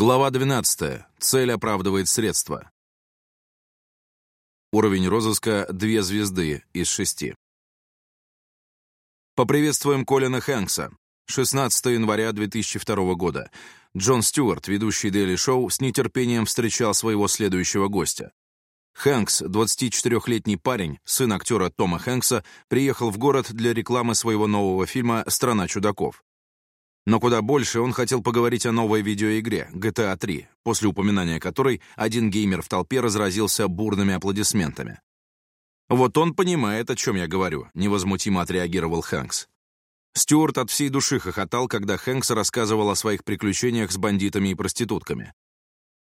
Глава 12. Цель оправдывает средства. Уровень розыска две звезды из шести. Поприветствуем Колина Хэнкса. 16 января 2002 года. Джон Стюарт, ведущий Daily Show, с нетерпением встречал своего следующего гостя. Хэнкс, 24-летний парень, сын актера Тома Хэнкса, приехал в город для рекламы своего нового фильма «Страна чудаков». Но куда больше он хотел поговорить о новой видеоигре GTA 3, после упоминания которой один геймер в толпе разразился бурными аплодисментами. «Вот он понимает, о чем я говорю», — невозмутимо отреагировал Хэнкс. Стюарт от всей души хохотал, когда Хэнкс рассказывал о своих приключениях с бандитами и проститутками.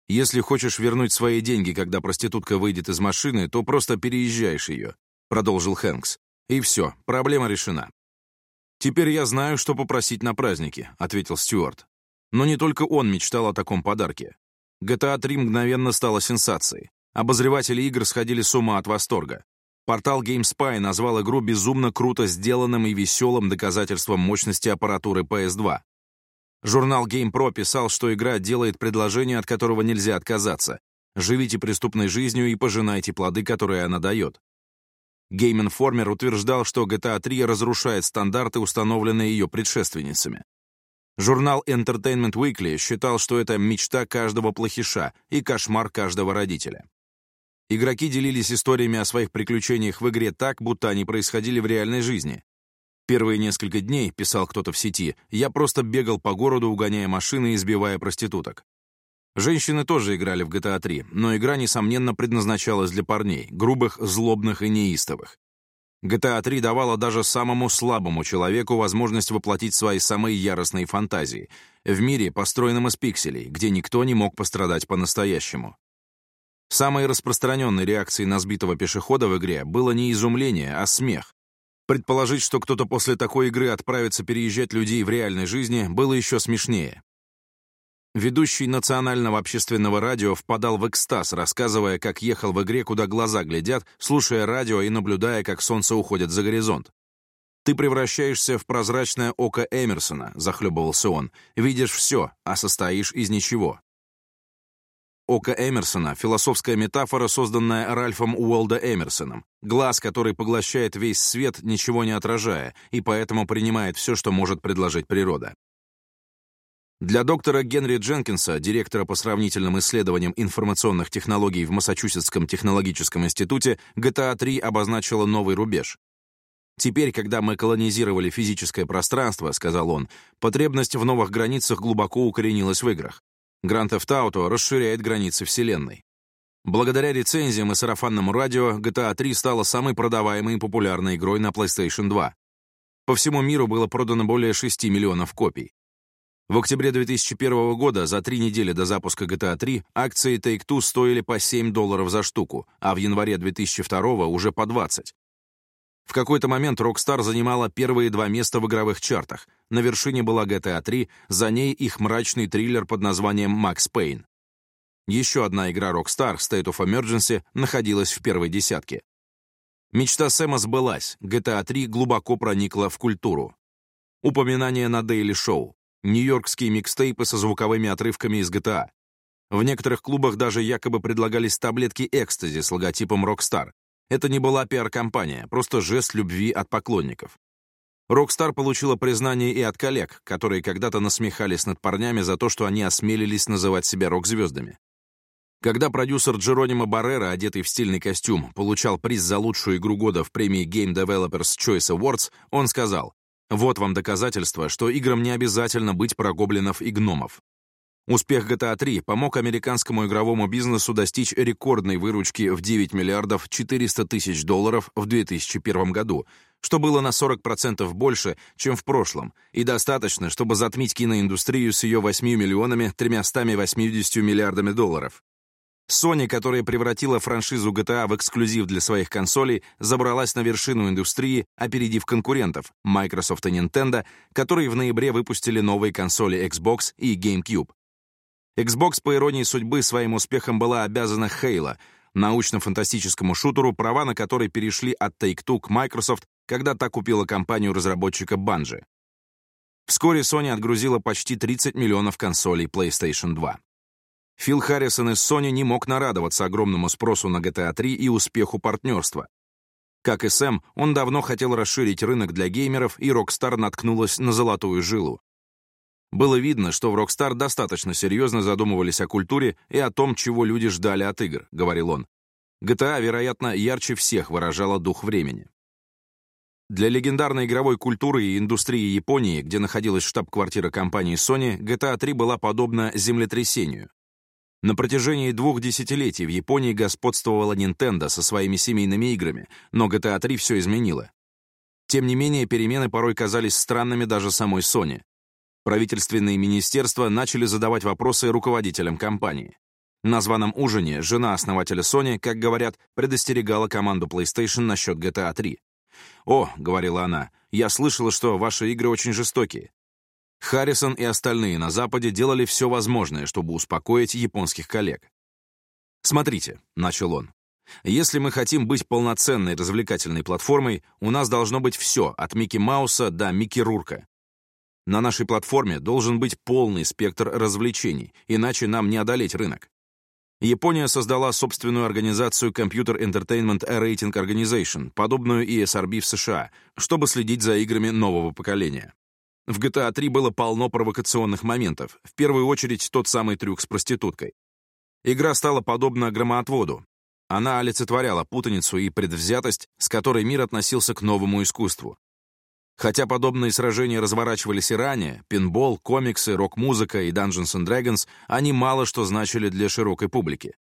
«Если хочешь вернуть свои деньги, когда проститутка выйдет из машины, то просто переезжаешь ее», — продолжил Хэнкс. «И все, проблема решена. «Теперь я знаю, что попросить на празднике», — ответил Стюарт. Но не только он мечтал о таком подарке. GTA 3 мгновенно стала сенсацией. Обозреватели игр сходили с ума от восторга. Портал GameSpy назвал игру безумно круто сделанным и веселым доказательством мощности аппаратуры PS2. Журнал GamePro писал, что игра делает предложение, от которого нельзя отказаться. Живите преступной жизнью и пожинайте плоды, которые она дает. Game Informer утверждал, что GTA 3 разрушает стандарты, установленные ее предшественницами. Журнал Entertainment Weekly считал, что это мечта каждого плохиша и кошмар каждого родителя. Игроки делились историями о своих приключениях в игре так, будто они происходили в реальной жизни. «Первые несколько дней», — писал кто-то в сети, — «я просто бегал по городу, угоняя машины и избивая проституток. Женщины тоже играли в GTA 3, но игра, несомненно, предназначалась для парней, грубых, злобных и неистовых. GTA 3 давала даже самому слабому человеку возможность воплотить свои самые яростные фантазии в мире, построенном из пикселей, где никто не мог пострадать по-настоящему. Самой распространенной реакцией на сбитого пешехода в игре было не изумление, а смех. Предположить, что кто-то после такой игры отправится переезжать людей в реальной жизни, было еще смешнее. Ведущий национального общественного радио впадал в экстаз, рассказывая, как ехал в игре, куда глаза глядят, слушая радио и наблюдая, как солнце уходит за горизонт. «Ты превращаешься в прозрачное око Эмерсона», — захлебывался он. «Видишь все, а состоишь из ничего». Око Эмерсона — философская метафора, созданная Ральфом Уолда Эмерсоном. Глаз, который поглощает весь свет, ничего не отражая, и поэтому принимает все, что может предложить природа. Для доктора Генри Дженкинса, директора по сравнительным исследованиям информационных технологий в Массачусетском технологическом институте, GTA 3 обозначила новый рубеж. «Теперь, когда мы колонизировали физическое пространство, — сказал он, — потребность в новых границах глубоко укоренилась в играх. Grand Theft Auto расширяет границы Вселенной. Благодаря рецензиям и сарафанному радио, GTA 3 стала самой продаваемой и популярной игрой на PlayStation 2. По всему миру было продано более 6 миллионов копий. В октябре 2001 года, за три недели до запуска GTA 3, акции Take-Two стоили по 7 долларов за штуку, а в январе 2002 уже по 20. В какой-то момент Rockstar занимала первые два места в игровых чартах. На вершине была GTA 3, за ней их мрачный триллер под названием Max Payne. Еще одна игра Rockstar, State of Emergency, находилась в первой десятке. Мечта Сэма сбылась, GTA 3 глубоко проникла в культуру. Упоминание на Daily Show нью-йоркские микстейпы со звуковыми отрывками из GTA. В некоторых клубах даже якобы предлагались таблетки экстази с логотипом Rockstar. Это не была пиар-компания, просто жест любви от поклонников. Rockstar получила признание и от коллег, которые когда-то насмехались над парнями за то, что они осмелились называть себя рок-звездами. Когда продюсер Джеронима Баррера, одетый в стильный костюм, получал приз за лучшую игру года в премии Game Developers Choice Awards, он сказал, вот вам доказательство, что играм не обязательно быть про гоблинов и гномов. Успех GTA 3 помог американскому игровому бизнесу достичь рекордной выручки в 9 миллиардов 400 тысяч долларов в 2001 году, что было на 40% больше, чем в прошлом, и достаточно, чтобы затмить киноиндустрию с ее 8 миллионами 380 миллиардами долларов. Sony, которая превратила франшизу GTA в эксклюзив для своих консолей, забралась на вершину индустрии, опередив конкурентов Microsoft и Nintendo, которые в ноябре выпустили новые консоли Xbox и GameCube. Xbox, по иронии судьбы, своим успехом была обязана Halo, научно-фантастическому шутеру, права на который перешли от Take-Two к Microsoft, когда та купила компанию разработчика Bungie. Вскоре Sony отгрузила почти 30 миллионов консолей PlayStation 2. Фил Харрисон из Sony не мог нарадоваться огромному спросу на GTA 3 и успеху партнерства. Как и Сэм, он давно хотел расширить рынок для геймеров, и Rockstar наткнулась на золотую жилу. Было видно, что в Rockstar достаточно серьезно задумывались о культуре и о том, чего люди ждали от игр, говорил он. GTA, вероятно, ярче всех выражала дух времени. Для легендарной игровой культуры и индустрии Японии, где находилась штаб-квартира компании Sony, GTA 3 была подобна землетрясению. На протяжении двух десятилетий в Японии господствовала Nintendo со своими семейными играми, но GTA 3 все изменило. Тем не менее, перемены порой казались странными даже самой Sony. Правительственные министерства начали задавать вопросы руководителям компании. На званом ужине жена основателя Sony, как говорят, предостерегала команду PlayStation насчет GTA 3. «О», — говорила она, — «я слышала, что ваши игры очень жестокие. Харрисон и остальные на Западе делали все возможное, чтобы успокоить японских коллег. «Смотрите», — начал он, — «если мы хотим быть полноценной развлекательной платформой, у нас должно быть все, от Микки Мауса до Микки Рурка. На нашей платформе должен быть полный спектр развлечений, иначе нам не одолеть рынок. Япония создала собственную организацию Computer Entertainment Rating Organization, подобную ESRB в США, чтобы следить за играми нового поколения. В GTA 3 было полно провокационных моментов, в первую очередь тот самый трюк с проституткой. Игра стала подобна громоотводу. Она олицетворяла путаницу и предвзятость, с которой мир относился к новому искусству. Хотя подобные сражения разворачивались и ранее, пинбол, комиксы, рок-музыка и Dungeons and Dragons, они мало что значили для широкой публики.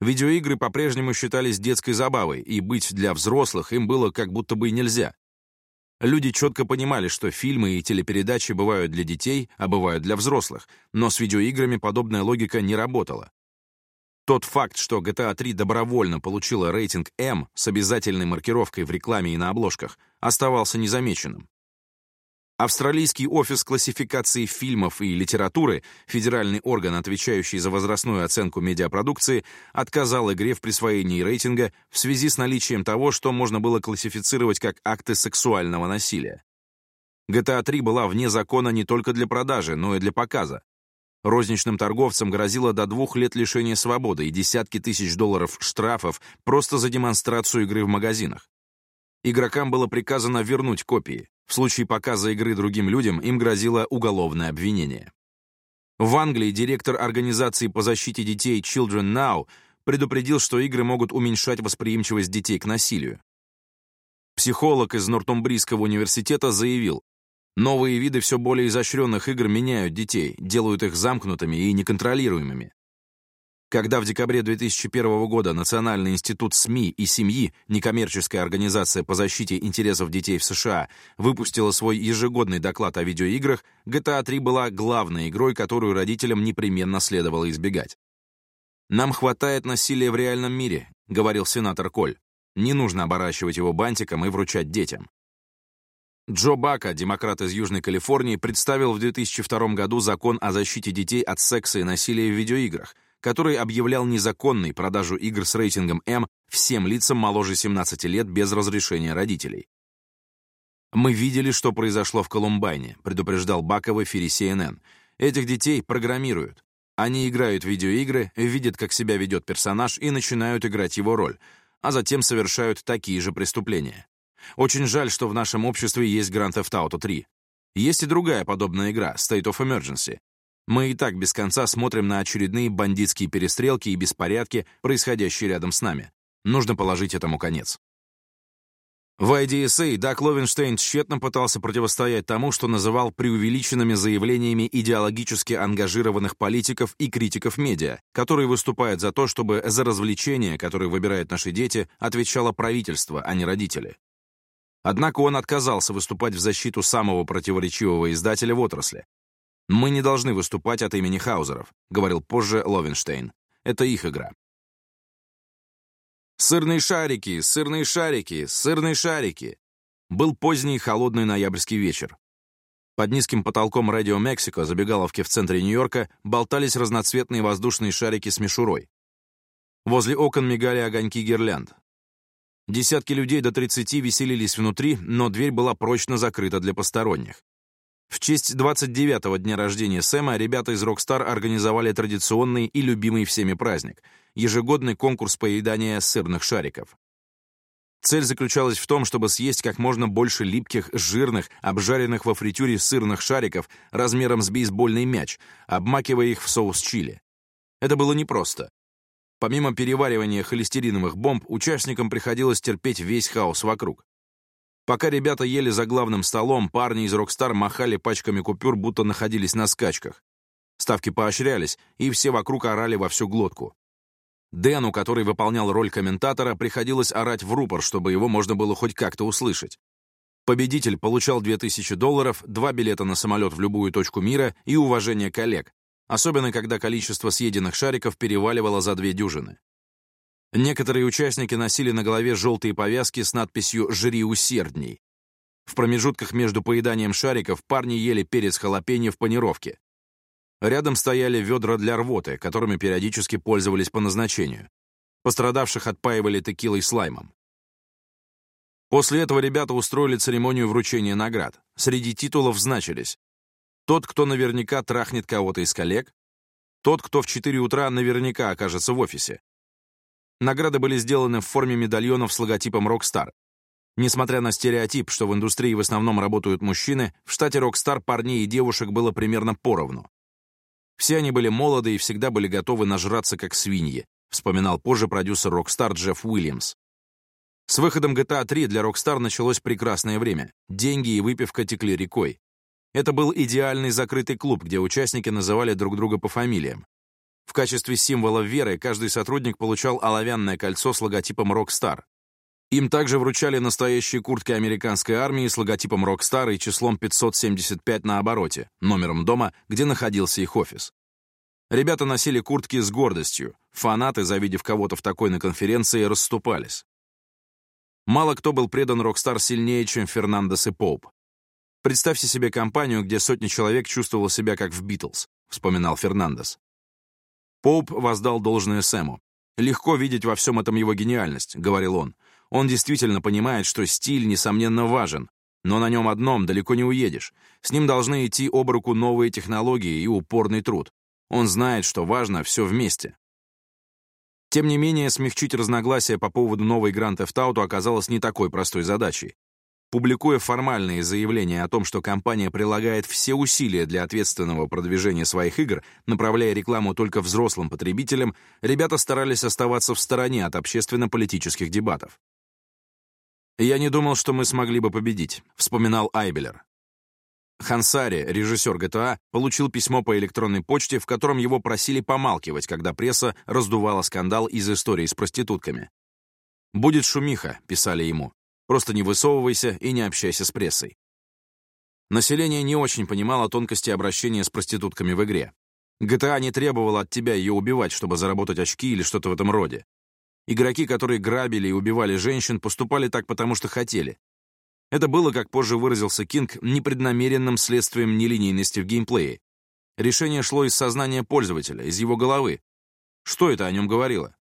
Видеоигры по-прежнему считались детской забавой, и быть для взрослых им было как будто бы и нельзя. Люди четко понимали, что фильмы и телепередачи бывают для детей, а бывают для взрослых, но с видеоиграми подобная логика не работала. Тот факт, что GTA 3 добровольно получила рейтинг M с обязательной маркировкой в рекламе и на обложках, оставался незамеченным. Австралийский офис классификации фильмов и литературы, федеральный орган, отвечающий за возрастную оценку медиапродукции, отказал игре в присвоении рейтинга в связи с наличием того, что можно было классифицировать как акты сексуального насилия. GTA 3 была вне закона не только для продажи, но и для показа. Розничным торговцам грозило до двух лет лишения свободы и десятки тысяч долларов штрафов просто за демонстрацию игры в магазинах. Игрокам было приказано вернуть копии. В случае показа игры другим людям им грозило уголовное обвинение. В Англии директор организации по защите детей Children Now предупредил, что игры могут уменьшать восприимчивость детей к насилию. Психолог из Нортумбрийского университета заявил, новые виды все более изощренных игр меняют детей, делают их замкнутыми и неконтролируемыми. Когда в декабре 2001 года Национальный институт СМИ и семьи, некоммерческая организация по защите интересов детей в США, выпустила свой ежегодный доклад о видеоиграх, GTA 3 была главной игрой, которую родителям непременно следовало избегать. «Нам хватает насилия в реальном мире», — говорил сенатор Коль. «Не нужно оборачивать его бантиком и вручать детям». Джо Бака, демократ из Южной Калифорнии, представил в 2002 году закон о защите детей от секса и насилия в видеоиграх — который объявлял незаконной продажу игр с рейтингом М всем лицам моложе 17 лет без разрешения родителей. «Мы видели, что произошло в Колумбайне», — предупреждал Бака в эфире CNN. «Этих детей программируют. Они играют в видеоигры, видят, как себя ведет персонаж, и начинают играть его роль, а затем совершают такие же преступления. Очень жаль, что в нашем обществе есть Grand Theft Auto 3. Есть и другая подобная игра, State of Emergency, мы и так без конца смотрим на очередные бандитские перестрелки и беспорядки, происходящие рядом с нами. Нужно положить этому конец. В IDSA Дак Ловенштейн тщетно пытался противостоять тому, что называл преувеличенными заявлениями идеологически ангажированных политиков и критиков медиа, которые выступают за то, чтобы за развлечения, которые выбирают наши дети, отвечало правительство, а не родители. Однако он отказался выступать в защиту самого противоречивого издателя в отрасли, «Мы не должны выступать от имени Хаузеров», — говорил позже Ловенштейн. «Это их игра». «Сырные шарики! Сырные шарики! Сырные шарики!» Был поздний холодный ноябрьский вечер. Под низким потолком «Радио Мексико» забегаловки в центре Нью-Йорка болтались разноцветные воздушные шарики с мишурой. Возле окон мигали огоньки гирлянд. Десятки людей до 30 веселились внутри, но дверь была прочно закрыта для посторонних. В честь 29-го дня рождения Сэма ребята из Rockstar организовали традиционный и любимый всеми праздник — ежегодный конкурс поедания сырных шариков. Цель заключалась в том, чтобы съесть как можно больше липких, жирных, обжаренных во фритюре сырных шариков размером с бейсбольный мяч, обмакивая их в соус чили. Это было непросто. Помимо переваривания холестериновых бомб, участникам приходилось терпеть весь хаос вокруг. Пока ребята ели за главным столом, парни из Rockstar махали пачками купюр, будто находились на скачках. Ставки поощрялись, и все вокруг орали во всю глотку. Дэну, который выполнял роль комментатора, приходилось орать в рупор, чтобы его можно было хоть как-то услышать. Победитель получал 2000 долларов, два билета на самолет в любую точку мира и уважение коллег, особенно когда количество съеденных шариков переваливало за две дюжины. Некоторые участники носили на голове желтые повязки с надписью «Жри усердней». В промежутках между поеданием шариков парни ели перец халапеньо в панировке. Рядом стояли ведра для рвоты, которыми периодически пользовались по назначению. Пострадавших отпаивали текилой слаймом. После этого ребята устроили церемонию вручения наград. Среди титулов значились тот, кто наверняка трахнет кого-то из коллег, тот, кто в 4 утра наверняка окажется в офисе, Награды были сделаны в форме медальонов с логотипом Rockstar. Несмотря на стереотип, что в индустрии в основном работают мужчины, в штате Rockstar парней и девушек было примерно поровну. Все они были молоды и всегда были готовы нажраться как свиньи, вспоминал позже продюсер Rockstar Джефф Уильямс. С выходом GTA 3 для Rockstar началось прекрасное время. Деньги и выпивка текли рекой. Это был идеальный закрытый клуб, где участники называли друг друга по фамилиям. В качестве символа веры каждый сотрудник получал оловянное кольцо с логотипом «Rockstar». Им также вручали настоящие куртки американской армии с логотипом «Rockstar» и числом 575 на обороте, номером дома, где находился их офис. Ребята носили куртки с гордостью. Фанаты, завидев кого-то в такой на конференции, расступались. Мало кто был предан Rockstar сильнее, чем Фернандес и Поуп. «Представьте себе компанию, где сотни человек чувствовали себя как в «Битлз», — вспоминал Фернандес. Поуп воздал должное Сэму. «Легко видеть во всем этом его гениальность», — говорил он. «Он действительно понимает, что стиль, несомненно, важен, но на нем одном далеко не уедешь. С ним должны идти об руку новые технологии и упорный труд. Он знает, что важно все вместе». Тем не менее, смягчить разногласия по поводу новой Гранд Theft Auto оказалось не такой простой задачей публикуя формальные заявления о том, что компания прилагает все усилия для ответственного продвижения своих игр, направляя рекламу только взрослым потребителям, ребята старались оставаться в стороне от общественно-политических дебатов. «Я не думал, что мы смогли бы победить», — вспоминал Айбелер. Хансари, режиссер ГТА, получил письмо по электронной почте, в котором его просили помалкивать, когда пресса раздувала скандал из истории с проститутками. «Будет шумиха», — писали ему. Просто не высовывайся и не общайся с прессой. Население не очень понимало тонкости обращения с проститутками в игре. GTA не требовала от тебя ее убивать, чтобы заработать очки или что-то в этом роде. Игроки, которые грабили и убивали женщин, поступали так, потому что хотели. Это было, как позже выразился Кинг, непреднамеренным следствием нелинейности в геймплее. Решение шло из сознания пользователя, из его головы. Что это о нем говорило?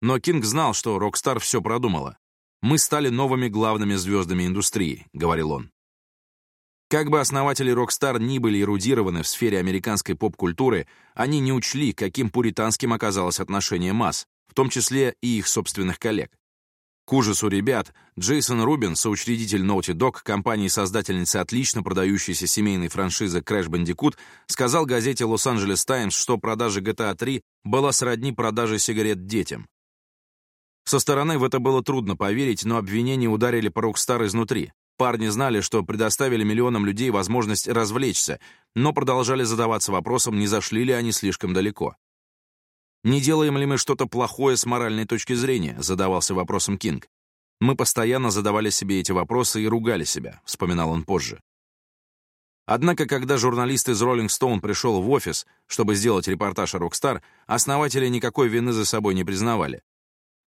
Но Кинг знал, что Rockstar все продумала. «Мы стали новыми главными звездами индустрии», — говорил он. Как бы основатели Rockstar ни были эрудированы в сфере американской поп-культуры, они не учли, каким пуританским оказалось отношение масс, в том числе и их собственных коллег. К ужасу ребят, Джейсон Рубин, соучредитель Naughty Dog, компании-создательницы отлично продающейся семейной франшизы Crash Bandicoot, сказал газете Los Angeles Times, что продажа GTA 3 была сродни продаже сигарет детям. Со стороны в это было трудно поверить, но обвинения ударили по Rockstar изнутри. Парни знали, что предоставили миллионам людей возможность развлечься, но продолжали задаваться вопросом, не зашли ли они слишком далеко. «Не делаем ли мы что-то плохое с моральной точки зрения?» — задавался вопросом Кинг. «Мы постоянно задавали себе эти вопросы и ругали себя», — вспоминал он позже. Однако, когда журналист из Rolling Stone пришел в офис, чтобы сделать репортаж о Rockstar, основатели никакой вины за собой не признавали.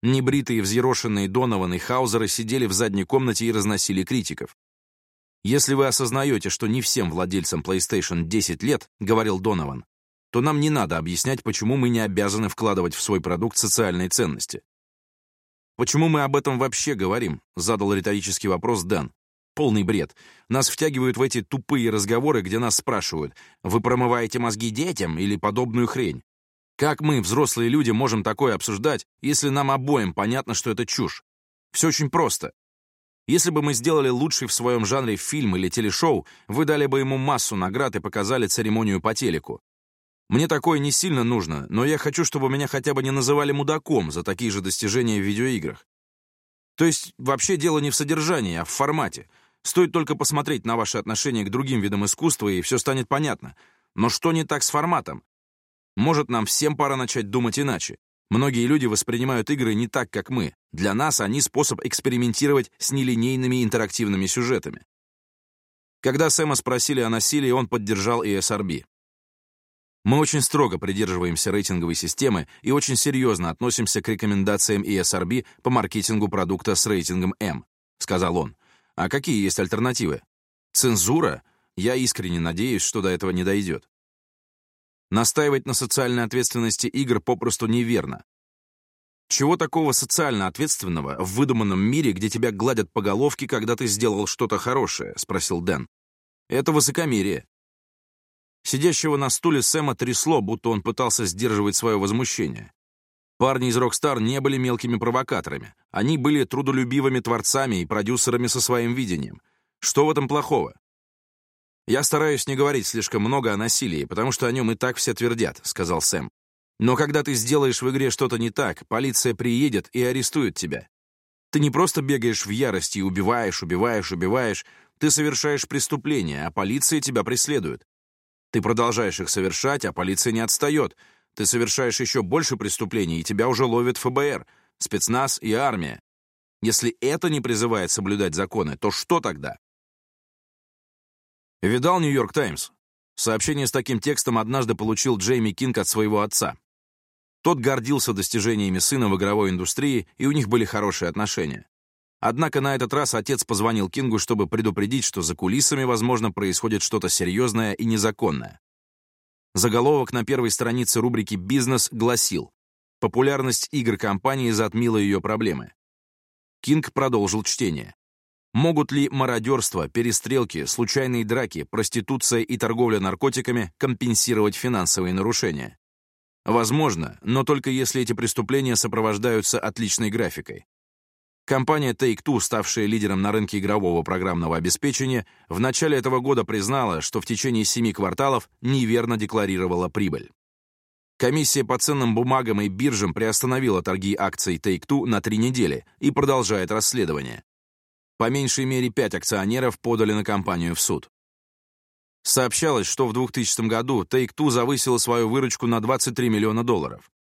Небритые, взъерошенные Донован и Хаузеры сидели в задней комнате и разносили критиков. «Если вы осознаете, что не всем владельцам PlayStation 10 лет, — говорил Донован, — то нам не надо объяснять, почему мы не обязаны вкладывать в свой продукт социальные ценности. «Почему мы об этом вообще говорим?» — задал риторический вопрос Дэн. «Полный бред. Нас втягивают в эти тупые разговоры, где нас спрашивают, вы промываете мозги детям или подобную хрень? Как мы, взрослые люди, можем такое обсуждать, если нам обоим понятно, что это чушь? Все очень просто. Если бы мы сделали лучший в своем жанре фильм или телешоу, вы дали бы ему массу наград и показали церемонию по телеку. Мне такое не сильно нужно, но я хочу, чтобы меня хотя бы не называли мудаком за такие же достижения в видеоиграх. То есть вообще дело не в содержании, а в формате. Стоит только посмотреть на ваши отношения к другим видам искусства, и все станет понятно. Но что не так с форматом? Может, нам всем пора начать думать иначе. Многие люди воспринимают игры не так, как мы. Для нас они способ экспериментировать с нелинейными интерактивными сюжетами. Когда Сэма спросили о насилии, он поддержал ESRB. Мы очень строго придерживаемся рейтинговой системы и очень серьезно относимся к рекомендациям ESRB по маркетингу продукта с рейтингом М, сказал он. А какие есть альтернативы? Цензура? Я искренне надеюсь, что до этого не дойдет. Настаивать на социальной ответственности игр попросту неверно. Чего такого социально ответственного в выдуманном мире, где тебя гладят по головке, когда ты сделал что-то хорошее? спросил Дэн. Это высокомерие. Сидящего на стуле Сэма трясло, будто он пытался сдерживать свое возмущение. Парни из Rockstar не были мелкими провокаторами. Они были трудолюбивыми творцами и продюсерами со своим видением. Что в этом плохого? «Я стараюсь не говорить слишком много о насилии, потому что о нем и так все твердят», — сказал Сэм. «Но когда ты сделаешь в игре что-то не так, полиция приедет и арестует тебя. Ты не просто бегаешь в ярости и убиваешь, убиваешь, убиваешь. Ты совершаешь преступление, а полиция тебя преследует. Ты продолжаешь их совершать, а полиция не отстает. Ты совершаешь еще больше преступлений, и тебя уже ловит ФБР, спецназ и армия. Если это не призывает соблюдать законы, то что тогда? Видал «Нью-Йорк Таймс»? Сообщение с таким текстом однажды получил Джейми Кинг от своего отца. Тот гордился достижениями сына в игровой индустрии, и у них были хорошие отношения. Однако на этот раз отец позвонил Кингу, чтобы предупредить, что за кулисами, возможно, происходит что-то серьезное и незаконное. Заголовок на первой странице рубрики «Бизнес» гласил «Популярность игр компании затмила ее проблемы». Кинг продолжил чтение. Могут ли мародерство, перестрелки, случайные драки, проституция и торговля наркотиками компенсировать финансовые нарушения? Возможно, но только если эти преступления сопровождаются отличной графикой. Компания Take-Two, ставшая лидером на рынке игрового программного обеспечения, в начале этого года признала, что в течение семи кварталов неверно декларировала прибыль. Комиссия по ценным бумагам и биржам приостановила торги акций Take-Two на три недели и продолжает расследование. По меньшей мере пять акционеров подали на компанию в суд. Сообщалось, что в 2000 году Take-Two завысила свою выручку на 23 миллиона долларов.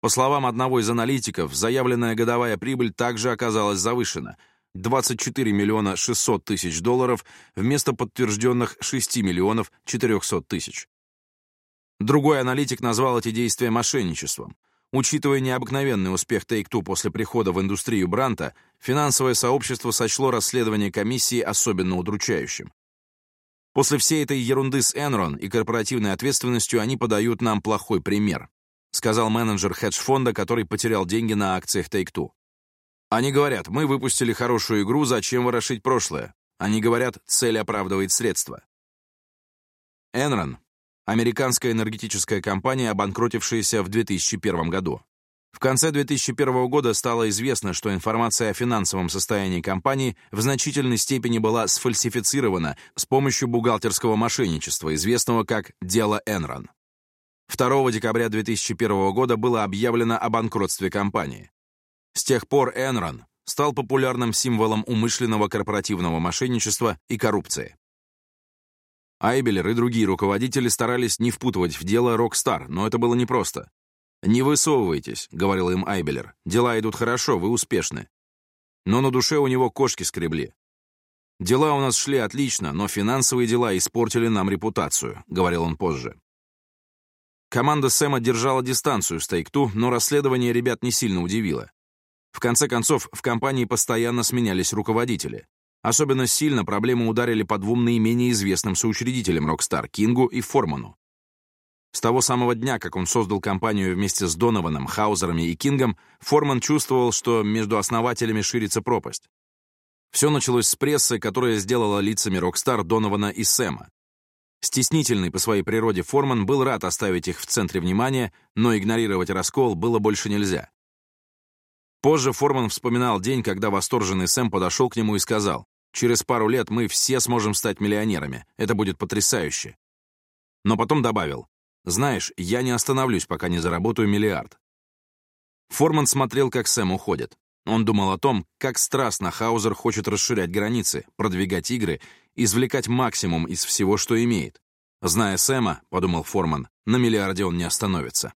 По словам одного из аналитиков, заявленная годовая прибыль также оказалась завышена — 24 миллиона 600 тысяч долларов вместо подтвержденных 6 миллионов 400 тысяч. Другой аналитик назвал эти действия мошенничеством — Учитывая необыкновенный успех Take-Two после прихода в индустрию Бранта, финансовое сообщество сочло расследование комиссии особенно удручающим. После всей этой ерунды с Enron и корпоративной ответственностью они подают нам плохой пример, сказал менеджер хедж-фонда, который потерял деньги на акциях Take-Two. Они говорят, мы выпустили хорошую игру, зачем ворошить прошлое? Они говорят, цель оправдывает средства. Enron американская энергетическая компания, обанкротившаяся в 2001 году. В конце 2001 года стало известно, что информация о финансовом состоянии компании в значительной степени была сфальсифицирована с помощью бухгалтерского мошенничества, известного как «Дело Энрон». 2 декабря 2001 года было объявлено о банкротстве компании. С тех пор Энрон стал популярным символом умышленного корпоративного мошенничества и коррупции. Айбелер и другие руководители старались не впутывать в дело Rockstar, но это было непросто. «Не высовывайтесь», — говорил им Айбелер. «Дела идут хорошо, вы успешны». Но на душе у него кошки скребли. «Дела у нас шли отлично, но финансовые дела испортили нам репутацию», — говорил он позже. Команда Сэма держала дистанцию с Тайкту, но расследование ребят не сильно удивило. В конце концов, в компании постоянно сменялись руководители. Особенно сильно проблемы ударили по двум наименее известным соучредителям Rockstar — Кингу и Форману. С того самого дня, как он создал компанию вместе с Донованом, Хаузерами и Кингом, Форман чувствовал, что между основателями ширится пропасть. Все началось с прессы, которая сделала лицами Rockstar Донована и Сэма. Стеснительный по своей природе Форман был рад оставить их в центре внимания, но игнорировать раскол было больше нельзя. Позже Форман вспоминал день, когда восторженный Сэм подошел к нему и сказал, Через пару лет мы все сможем стать миллионерами. Это будет потрясающе. Но потом добавил. Знаешь, я не остановлюсь, пока не заработаю миллиард. Форман смотрел, как Сэм уходит. Он думал о том, как страстно Хаузер хочет расширять границы, продвигать игры, извлекать максимум из всего, что имеет. Зная Сэма, подумал Форман, на миллиарде он не остановится.